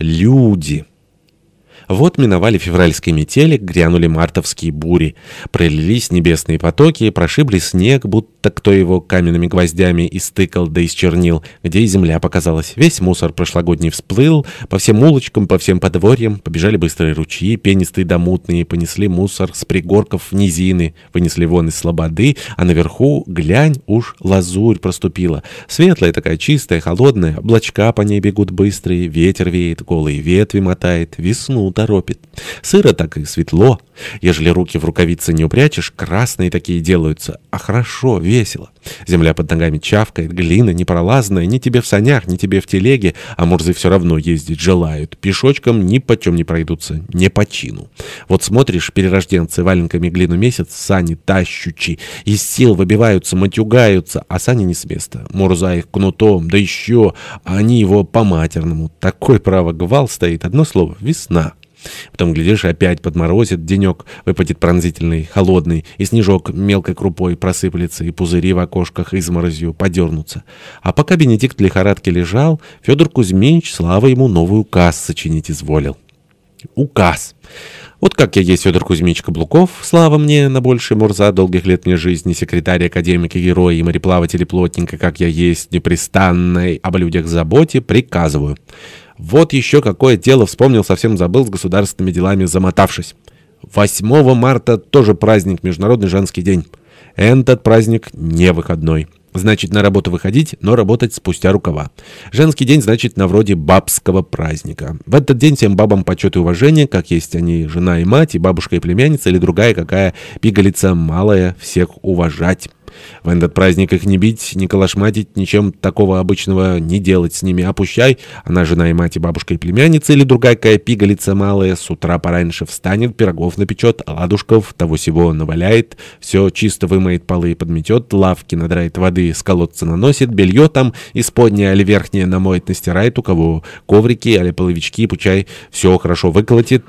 Люди. Вот миновали февральские метели, грянули мартовские бури. Пролились небесные потоки, прошибли снег, будто кто его каменными гвоздями истыкал да исчернил, где и земля показалась. Весь мусор прошлогодний всплыл, по всем улочкам, по всем подворьям побежали быстрые ручьи, пенистые да мутные, понесли мусор с пригорков в низины, вынесли вон из слободы, а наверху, глянь, уж лазурь проступила. Светлая такая, чистая, холодная, облачка по ней бегут быстрые, ветер веет, голые ветви мотает, весну торопит. Сыро так и светло. Ежели руки в рукавицы не упрячешь, красные такие делаются. А хорошо, весело. Земля под ногами чавкает, глина непролазная, ни тебе в санях, ни тебе в телеге, а мурзы все равно ездить желают. Пешочком ни почем не пройдутся, не по чину. Вот смотришь, перерожденцы валенками глину месяц, сани тащучи, из сил выбиваются, матюгаются, а сани не с места. Мурза их кнутом, да еще, они его по-матерному. Такой право гвал стоит, одно слово — весна. Потом, глядишь, опять подморозит, денек выпадет пронзительный, холодный, и снежок мелкой крупой просыплется, и пузыри в окошках изморозью подернутся. А пока Бенедикт в лихорадке лежал, Федор Кузьмич, слава ему, новый указ сочинить изволил. Указ. Вот как я есть Федор Кузьмич Каблуков, слава мне на больший Мурза долгих лет мне жизни, секретарь, академик и герой, и мореплаватель и плотненько, как я есть, непрестанной об людях заботе, приказываю. Вот еще какое дело вспомнил, совсем забыл с государственными делами замотавшись. 8 марта тоже праздник, Международный женский день. Этот праздник не выходной. Значит, на работу выходить, но работать спустя рукава. Женский день, значит, на вроде бабского праздника. В этот день всем бабам почет и уважение, как есть они жена и мать, и бабушка и племянница, или другая какая пигалица малая, всех уважать. В этот праздник их не бить, не калашматить, ничем такого обычного не делать с ними. Опущай, она жена и мать, и бабушка, и племянница, или другая какая пигалица малая, с утра пораньше встанет, пирогов напечет, ладушков, того сего наваляет, все чисто вымоет полы и подметет, лавки надрает воды, с колодца наносит, белье там исподнее или верхнее намоет, настирает, у кого коврики или половички, пучай, все хорошо выколотит,